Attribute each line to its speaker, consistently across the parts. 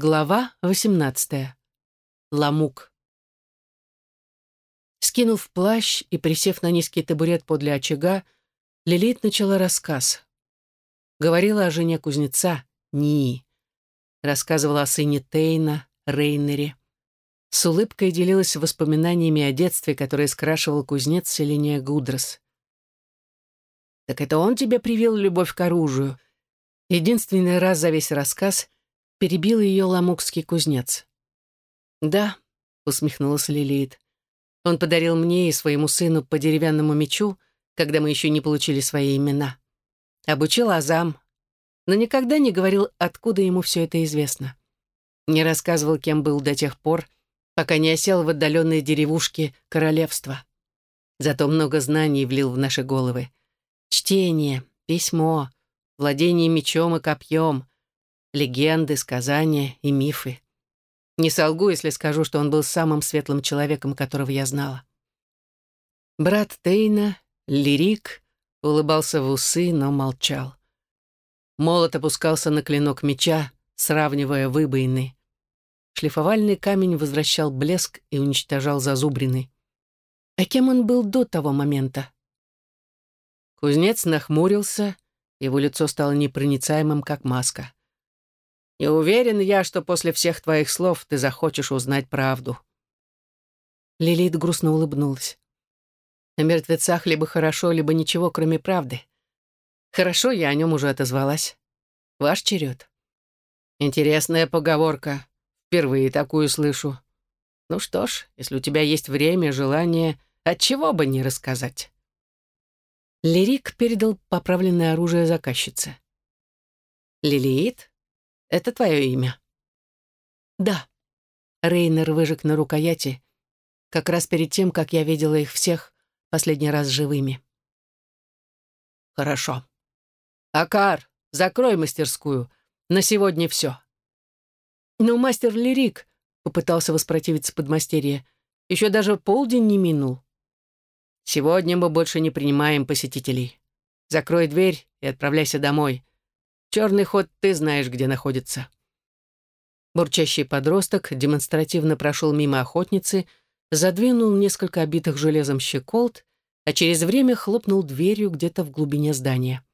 Speaker 1: Глава 18. Ламук. Скинув плащ и присев на низкий табурет подле очага, Лилит начала рассказ. Говорила о жене кузнеца, Нии. Рассказывала о сыне Тейна, Рейнере. С улыбкой делилась воспоминаниями о детстве, которое скрашивал кузнец Селения Гудрос. «Так это он тебе привил любовь к оружию?» Единственный раз за весь рассказ — перебил ее ламукский кузнец. «Да», — усмехнулась Лилит. «Он подарил мне и своему сыну по деревянному мечу, когда мы еще не получили свои имена. Обучил азам, но никогда не говорил, откуда ему все это известно. Не рассказывал, кем был до тех пор, пока не осел в отдаленной деревушке королевства. Зато много знаний влил в наши головы. Чтение, письмо, владение мечом и копьем, легенды, сказания и мифы. Не солгу, если скажу, что он был самым светлым человеком, которого я знала. Брат Тейна, Лирик, улыбался в усы, но молчал. Молот опускался на клинок меча, сравнивая выбоины. Шлифовальный камень возвращал блеск и уничтожал зазубрины. А кем он был до того момента? Кузнец нахмурился, его лицо стало непроницаемым, как маска. И уверен я, что после всех твоих слов ты захочешь узнать правду». Лилит грустно улыбнулась. «О мертвецах либо хорошо, либо ничего, кроме правды. Хорошо, я о нем уже отозвалась. Ваш черед». «Интересная поговорка. Впервые такую слышу. Ну что ж, если у тебя есть время, желание, отчего бы не рассказать». Лирик передал поправленное оружие заказчице. «Лилиит, это твое имя?» «Да». Рейнер выжег на рукояти, как раз перед тем, как я видела их всех последний раз живыми. «Хорошо. Акар, закрой мастерскую. На сегодня все». «Но мастер Лирик», — попытался воспротивиться подмастерье, «еще даже полдень не минул». «Сегодня мы больше не принимаем посетителей. Закрой дверь и отправляйся домой. Черный ход ты знаешь, где находится». Бурчащий подросток демонстративно прошел мимо охотницы, задвинул несколько обитых железом щеколд, а через время хлопнул дверью где-то в глубине здания.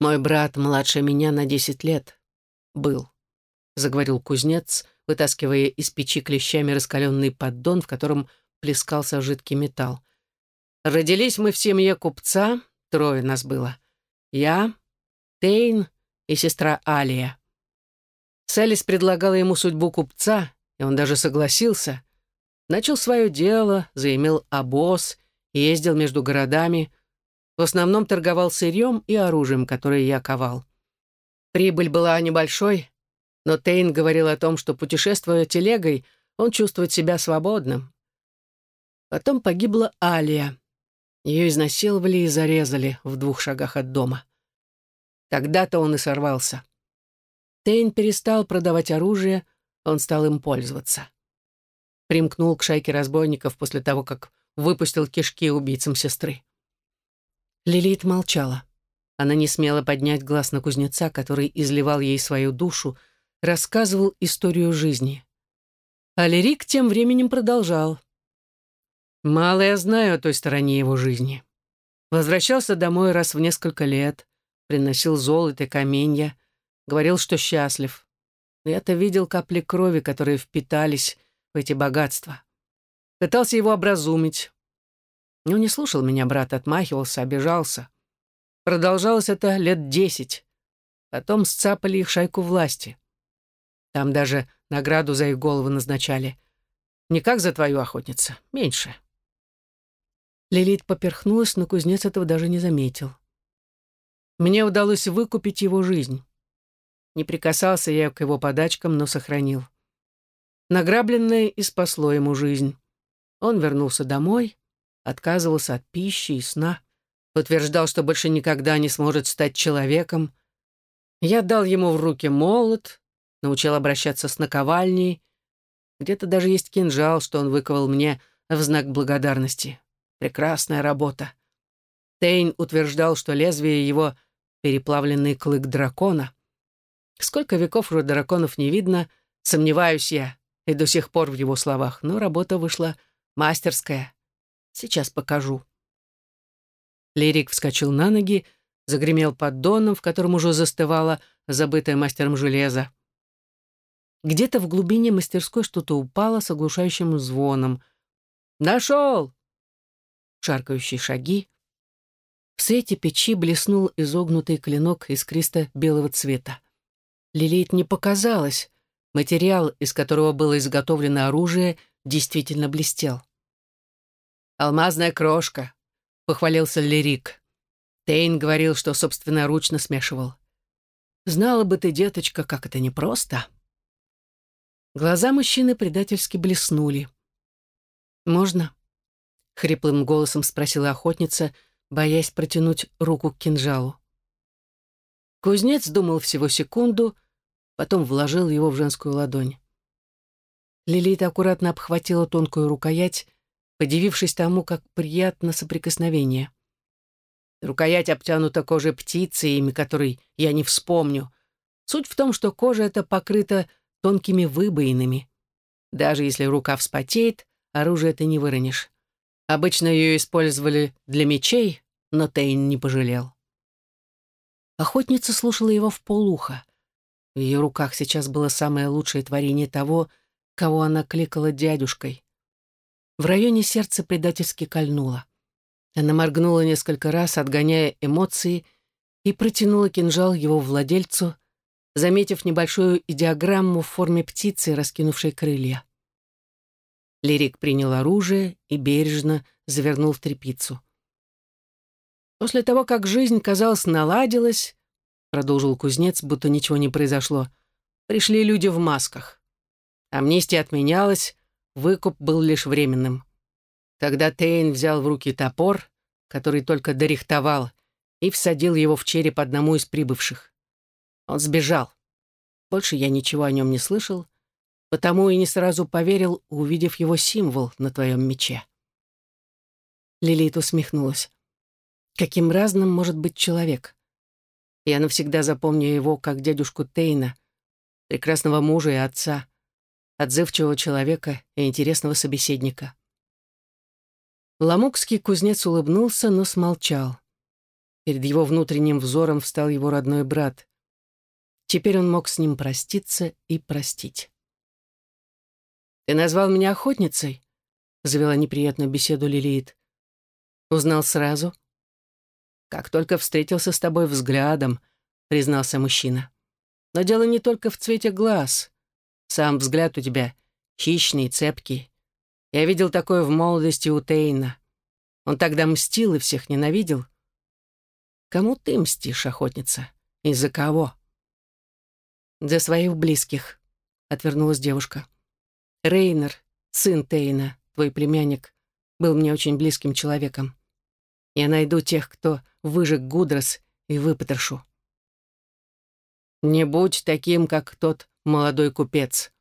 Speaker 1: «Мой брат младше меня на десять лет. Был», — заговорил кузнец, вытаскивая из печи клещами раскаленный поддон, в котором плескался жидкий металл. «Родились мы в семье купца, трое нас было. Я, Тейн и сестра Алия. Селис предлагала ему судьбу купца, и он даже согласился. Начал свое дело, заимел обоз, ездил между городами, в основном торговал сырьем и оружием, которое я ковал. Прибыль была небольшой, но Тейн говорил о том, что, путешествуя телегой, он чувствует себя свободным. Потом погибла Алия. Ее изнасиловали и зарезали в двух шагах от дома. Тогда-то он и сорвался. Тейн перестал продавать оружие, он стал им пользоваться. Примкнул к шайке разбойников после того, как выпустил кишки убийцам сестры. Лилит молчала. Она не смела поднять глаз на кузнеца, который изливал ей свою душу, рассказывал историю жизни. А Лирик тем временем продолжал. «Мало я знаю о той стороне его жизни. Возвращался домой раз в несколько лет, приносил золото и каменья, говорил, что счастлив. Я-то видел капли крови, которые впитались в эти богатства. Пытался его образумить. Но не слушал меня брат, отмахивался, обижался. Продолжалось это лет десять. Потом сцапали их шайку власти. Там даже награду за их голову назначали. Не как за твою охотницу, меньше. Лилит поперхнулась, но кузнец этого даже не заметил. Мне удалось выкупить его жизнь. Не прикасался я к его подачкам, но сохранил. Награбленное и спасло ему жизнь. Он вернулся домой, отказывался от пищи и сна, утверждал, что больше никогда не сможет стать человеком. Я дал ему в руки молот, научил обращаться с наковальней. Где-то даже есть кинжал, что он выковал мне в знак благодарности. Прекрасная работа. Тейн утверждал, что лезвие его — переплавленный клык дракона. Сколько веков уже драконов не видно, Сомневаюсь я и до сих пор в его словах, но работа вышла мастерская. Сейчас покажу. Лирик вскочил на ноги, загремел поддоном, в котором уже застывало забытое мастером железо. Где-то в глубине мастерской что-то упало с оглушающим звоном. «Нашел!» Шаркающие шаги. В свете печи блеснул изогнутый клинок искристо-белого цвета. Лилит не показалось. Материал, из которого было изготовлено оружие, действительно блестел. «Алмазная крошка», — похвалился Лирик. Тейн говорил, что собственноручно смешивал. «Знала бы ты, деточка, как это непросто». Глаза мужчины предательски блеснули. «Можно?» — хриплым голосом спросила охотница, боясь протянуть руку к кинжалу. Кузнец думал всего секунду, потом вложил его в женскую ладонь. Лилита аккуратно обхватила тонкую рукоять, подивившись тому, как приятно соприкосновение. Рукоять обтянута кожей птицы, имя которой я не вспомню. Суть в том, что кожа эта покрыта тонкими выбоинами. Даже если рука вспотеет, оружие ты не выронишь. Обычно ее использовали для мечей, но Тейн не пожалел. Охотница слушала его в полуха. В ее руках сейчас было самое лучшее творение того, кого она кликала дядюшкой. В районе сердца предательски кольнуло. Она моргнула несколько раз, отгоняя эмоции, и протянула кинжал его владельцу, заметив небольшую идиограмму в форме птицы, раскинувшей крылья. Лирик принял оружие и бережно завернул в тряпицу. После того, как жизнь, казалось, наладилась, продолжил кузнец, будто ничего не произошло, пришли люди в масках. Амнистия отменялась, выкуп был лишь временным. Тогда Тейн взял в руки топор, который только дорихтовал, и всадил его в череп одному из прибывших. Он сбежал. Больше я ничего о нем не слышал, потому и не сразу поверил, увидев его символ на твоем мече. Лилит усмехнулась. Каким разным может быть человек? Я навсегда запомню его как дядюшку Тейна, прекрасного мужа и отца, отзывчивого человека и интересного собеседника. Ламукский кузнец улыбнулся, но смолчал. Перед его внутренним взором встал его родной брат. Теперь он мог с ним проститься и простить. «Ты назвал меня охотницей?» — завела неприятную беседу Лилит. «Узнал сразу?» «Как только встретился с тобой взглядом», — признался мужчина. «Но дело не только в цвете глаз. Сам взгляд у тебя хищный, цепкий. Я видел такое в молодости у Тейна. Он тогда мстил и всех ненавидел. Кому ты мстишь, охотница? Из-за кого?» «За своих близких», — отвернулась девушка. «Рейнер, сын Тейна, твой племянник, был мне очень близким человеком. Я найду тех, кто выжег Гудрос, и выпотрошу». «Не будь таким, как тот молодой купец.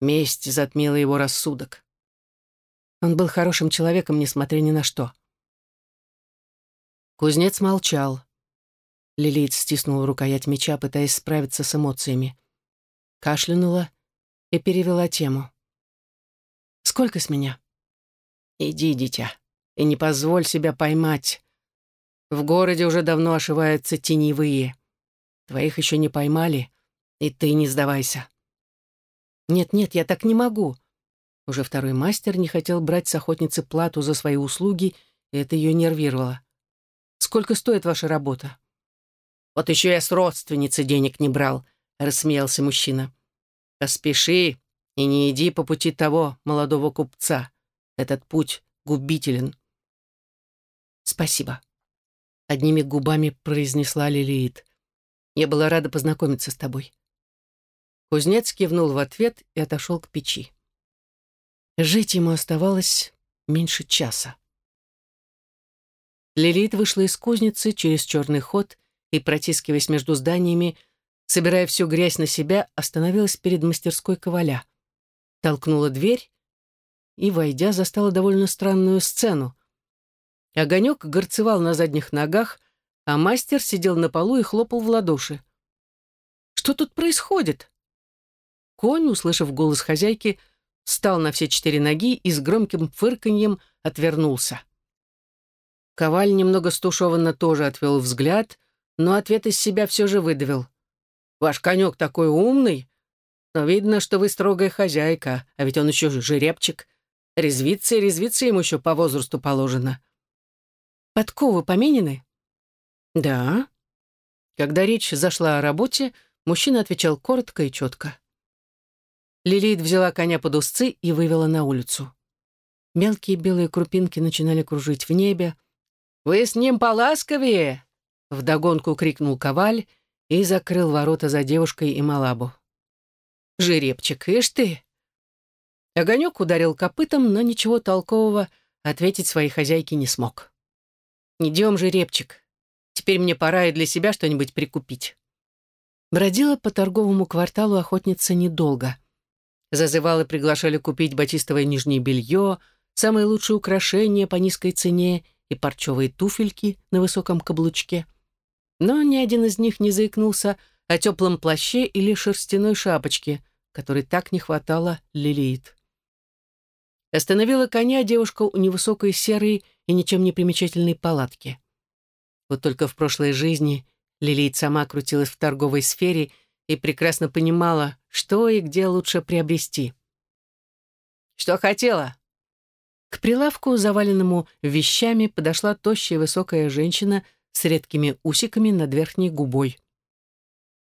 Speaker 1: Месть затмила его рассудок». Он был хорошим человеком, несмотря ни на что. Кузнец молчал. Лилит стиснула рукоять меча, пытаясь справиться с эмоциями. Кашлянула и перевела тему. «Сколько с меня?» «Иди, дитя, и не позволь себя поймать. В городе уже давно ошиваются теневые. Твоих еще не поймали, и ты не сдавайся». «Нет-нет, я так не могу». Уже второй мастер не хотел брать с охотницы плату за свои услуги, и это ее нервировало. «Сколько стоит ваша работа?» Вот еще я с родственницы денег не брал, рассмеялся мужчина. Поспеши и не иди по пути того молодого купца. Этот путь губителен. Спасибо. Одними губами произнесла Лилиит. Я была рада познакомиться с тобой. Кузнец кивнул в ответ и отошел к печи. Жить ему оставалось меньше часа. Лилит вышла из кузницы через черный ход и, протискиваясь между зданиями, собирая всю грязь на себя, остановилась перед мастерской коваля. Толкнула дверь и, войдя, застала довольно странную сцену. Огонек горцевал на задних ногах, а мастер сидел на полу и хлопал в ладоши. «Что тут происходит?» конь, услышав голос хозяйки, встал на все четыре ноги и с громким фырканьем отвернулся. Коваль немного стушеванно тоже отвел взгляд, но ответ из себя все же выдавил. «Ваш конек такой умный, но видно, что вы строгая хозяйка, а ведь он еще жеребчик. Резвиться и резвиться ему еще по возрасту положено». «Подковы поменены?» «Да». Когда речь зашла о работе, мужчина отвечал коротко и четко. Лилит взяла коня под узцы и вывела на улицу. Мелкие белые крупинки начинали кружить в небе. «Вы с ним поласковее!» — вдогонку крикнул Коваль и закрыл ворота за девушкой и Малабу. «Жеребчик, ишь ты!» Огонек ударил копытом, но ничего толкового ответить своей хозяйке не смог. «Идем, жеребчик. Теперь мне пора и для себя что-нибудь прикупить». Бродила по торговому кварталу охотница недолго — Зазывалы приглашали купить батистовое нижнее белье, самые лучшие украшения по низкой цене и парчевые туфельки на высоком каблучке. Но ни один из них не заикнулся о теплом плаще или шерстяной шапочке, которой так не хватало Лилит. Остановила коня девушка у невысокой серой и ничем не примечательной палатки. Вот только в прошлой жизни Лилит сама крутилась в торговой сфере и прекрасно понимала, что и где лучше приобрести. «Что хотела?» К прилавку, заваленному вещами, подошла тощая высокая женщина с редкими усиками над верхней губой.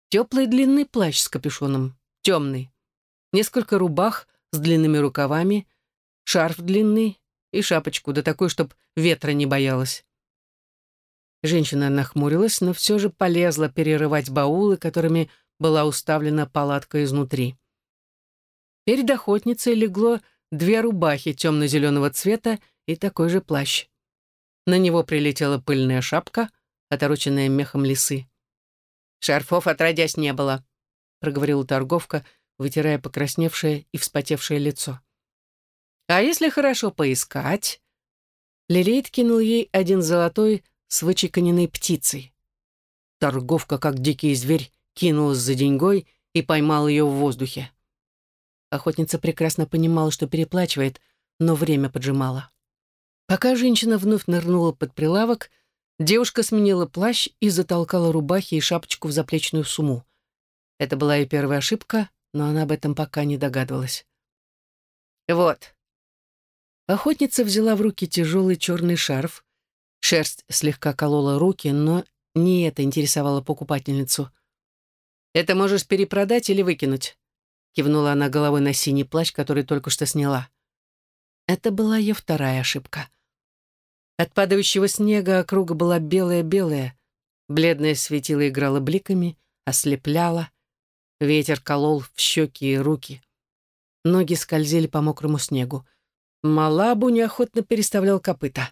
Speaker 1: Теплый длинный плащ с капюшоном, темный. Несколько рубах с длинными рукавами, шарф длинный и шапочку, да такой, чтоб ветра не боялась. Женщина нахмурилась, но все же полезла перерывать баулы, которыми была уставлена палатка изнутри. Перед охотницей легло две рубахи темно-зеленого цвета и такой же плащ. На него прилетела пыльная шапка, отороченная мехом лисы. «Шарфов отродясь не было», — проговорила торговка, вытирая покрасневшее и вспотевшее лицо. «А если хорошо поискать?» Лилейт кинул ей один золотой с вычеканенной птицей. Торговка, как дикий зверь, кинулась за деньгой и поймал ее в воздухе. Охотница прекрасно понимала, что переплачивает, но время поджимало. Пока женщина вновь нырнула под прилавок, девушка сменила плащ и затолкала рубахи и шапочку в заплечную сумму. Это была ее первая ошибка, но она об этом пока не догадывалась. «Вот». Охотница взяла в руки тяжелый черный шарф. Шерсть слегка колола руки, но не это интересовало покупательницу — «Это можешь перепродать или выкинуть», — кивнула она головой на синий плащ, который только что сняла. Это была ее вторая ошибка. От падающего снега округа была белая-белая, бледное светило играло бликами, ослепляло, ветер колол в щеки и руки. Ноги скользили по мокрому снегу. Малабу неохотно переставлял копыта.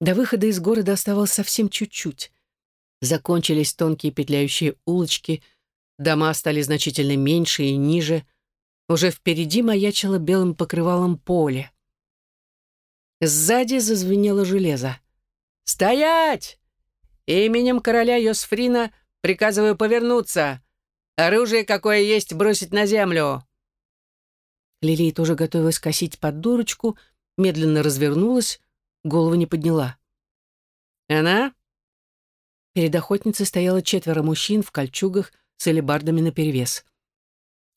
Speaker 1: До выхода из города оставалось совсем чуть-чуть. Закончились тонкие петляющие улочки, дома стали значительно меньше и ниже. Уже впереди маячило белым покрывалом поле. Сзади зазвенело железо. «Стоять! Именем короля Йосфрина приказываю повернуться. Оружие, какое есть, бросить на землю!» Лилия тоже готовилась косить под дурочку, медленно развернулась, голову не подняла. «Она Перед охотницей стояло четверо мужчин в кольчугах с алебардами наперевес.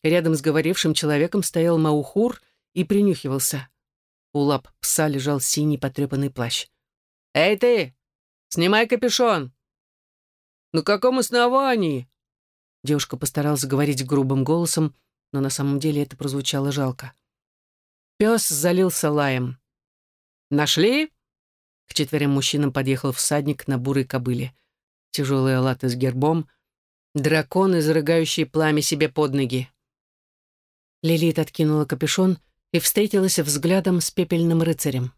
Speaker 1: Рядом с говорившим человеком стоял Маухур и принюхивался. У лап пса лежал синий потрепанный плащ. «Эй ты! Снимай капюшон!» «На каком основании?» Девушка постаралась говорить грубым голосом, но на самом деле это прозвучало жалко. Пес залился лаем. «Нашли?» К четверым мужчинам подъехал всадник на бурой кобыле тяжелые латы с гербом, дракон, изрыгающий пламя себе под ноги. Лилит откинула капюшон и встретилась взглядом с пепельным рыцарем.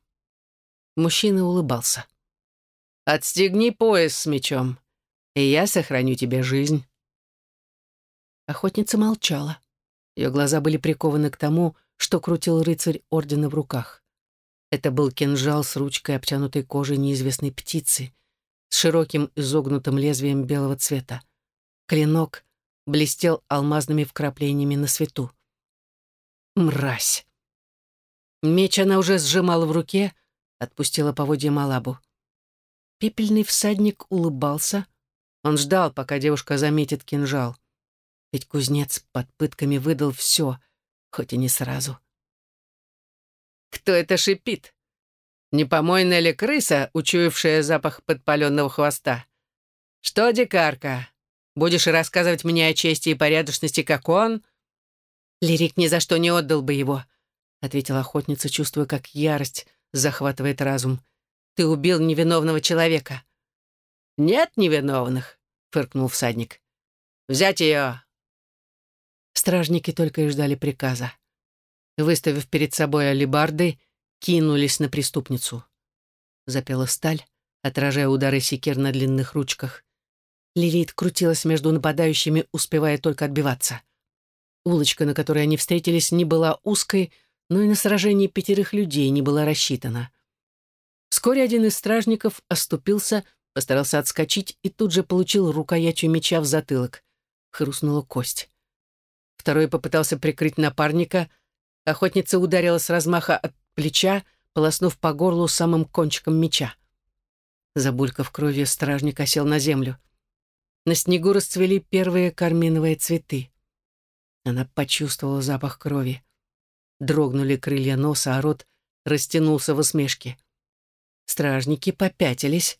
Speaker 1: Мужчина улыбался. «Отстегни пояс с мечом, и я сохраню тебе жизнь». Охотница молчала. Ее глаза были прикованы к тому, что крутил рыцарь ордена в руках. Это был кинжал с ручкой, обтянутой кожей неизвестной птицы, с широким изогнутым лезвием белого цвета. Клинок блестел алмазными вкраплениями на свету. Мразь! Меч она уже сжимала в руке, отпустила поводья Малабу. Пепельный всадник улыбался. Он ждал, пока девушка заметит кинжал. Ведь кузнец под пытками выдал все, хоть и не сразу. «Кто это шипит? Не помойная ли крыса, учуявшая запах подпаленного хвоста? Что, дикарка, будешь рассказывать мне о чести и порядочности, как он?» «Лирик ни за что не отдал бы его», — ответила охотница, чувствуя, как ярость захватывает разум. «Ты убил невиновного человека». «Нет невиновных», — фыркнул всадник. «Взять ее, Стражники только и ждали приказа. Выставив перед собой алебарды, кинулись на преступницу. Запела сталь, отражая удары секир на длинных ручках. Лилит крутилась между нападающими, успевая только отбиваться. Улочка, на которой они встретились, не была узкой, но и на сражение пятерых людей не была рассчитана. Вскоре один из стражников оступился, постарался отскочить и тут же получил рукоятью меча в затылок. Хрустнула кость. Второй попытался прикрыть напарника. Охотница ударила с размаха от плеча, полоснув по горлу самым кончиком меча. Забулькав кровью, стражник осел на землю. На снегу расцвели первые карминовые цветы. Она почувствовала запах крови. Дрогнули крылья носа, а рот растянулся в усмешке. Стражники попятились.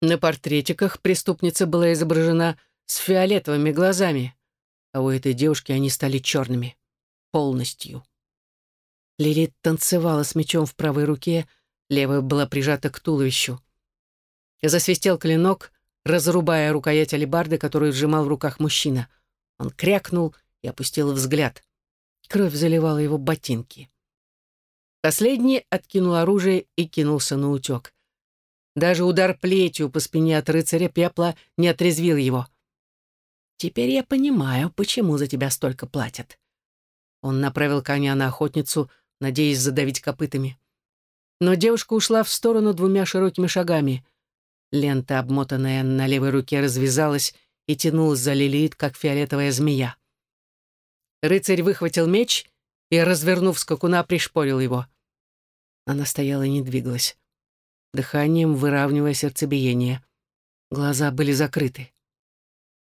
Speaker 1: На портретиках преступница была изображена с фиолетовыми глазами а у этой девушки они стали черными. Полностью. Лилит танцевала с мечом в правой руке, левая была прижата к туловищу. Засвистел клинок, разрубая рукоять алебарды, которую сжимал в руках мужчина. Он крякнул и опустил взгляд. Кровь заливала его ботинки. Последний откинул оружие и кинулся на утек. Даже удар плетью по спине от рыцаря пепла не отрезвил его. Теперь я понимаю, почему за тебя столько платят. Он направил коня на охотницу, надеясь задавить копытами. Но девушка ушла в сторону двумя широкими шагами. Лента, обмотанная на левой руке, развязалась и тянулась за Лилит, как фиолетовая змея. Рыцарь выхватил меч и, развернув скакуна, пришпорил его. Она стояла и не двигалась, дыханием выравнивая сердцебиение. Глаза были закрыты.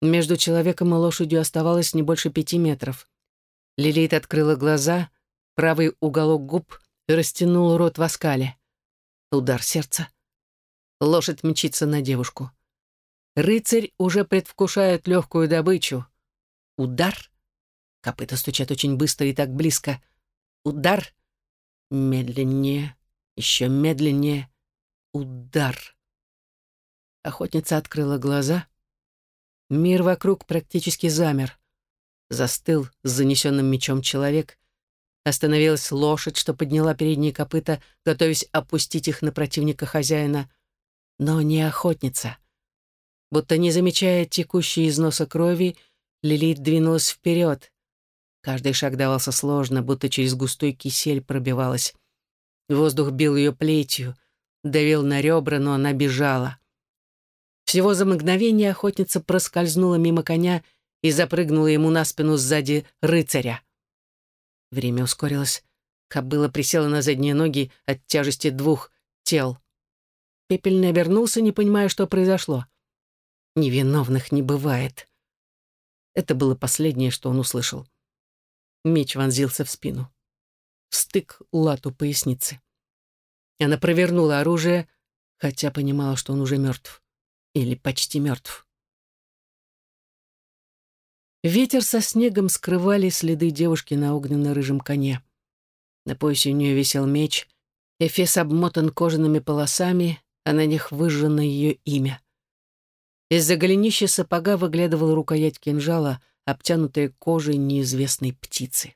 Speaker 1: Между человеком и лошадью оставалось не больше пяти метров. Лилит открыла глаза, правый уголок губ растянул рот в оскале. Удар сердца. Лошадь мчится на девушку. Рыцарь уже предвкушает легкую добычу. Удар. Копыта стучат очень быстро и так близко. Удар. Медленнее, еще медленнее. Удар. Охотница открыла глаза — Мир вокруг практически замер. Застыл с занесенным мечом человек. Остановилась лошадь, что подняла передние копыта, готовясь опустить их на противника хозяина. Но не охотница. Будто не замечая текущей из носа крови, Лилит двинулась вперед. Каждый шаг давался сложно, будто через густой кисель пробивалась. Воздух бил ее плетью, давил на ребра, но она бежала. Всего за мгновение охотница проскользнула мимо коня и запрыгнула ему на спину сзади рыцаря. Время ускорилось. Кобыла присела на задние ноги от тяжести двух тел. Пепельный обернулся, не понимая, что произошло. Невиновных не бывает. Это было последнее, что он услышал. Меч вонзился в спину. Стык лату поясницы. Она провернула оружие, хотя понимала, что он уже мертв или почти мертв. Ветер со снегом скрывали следы девушки на огненно-рыжем коне. На поясе у нее висел меч, эфес обмотан кожаными полосами, а на них выжжено ее имя. Из-за голенища сапога выглядывала рукоять кинжала, обтянутая кожей неизвестной птицы.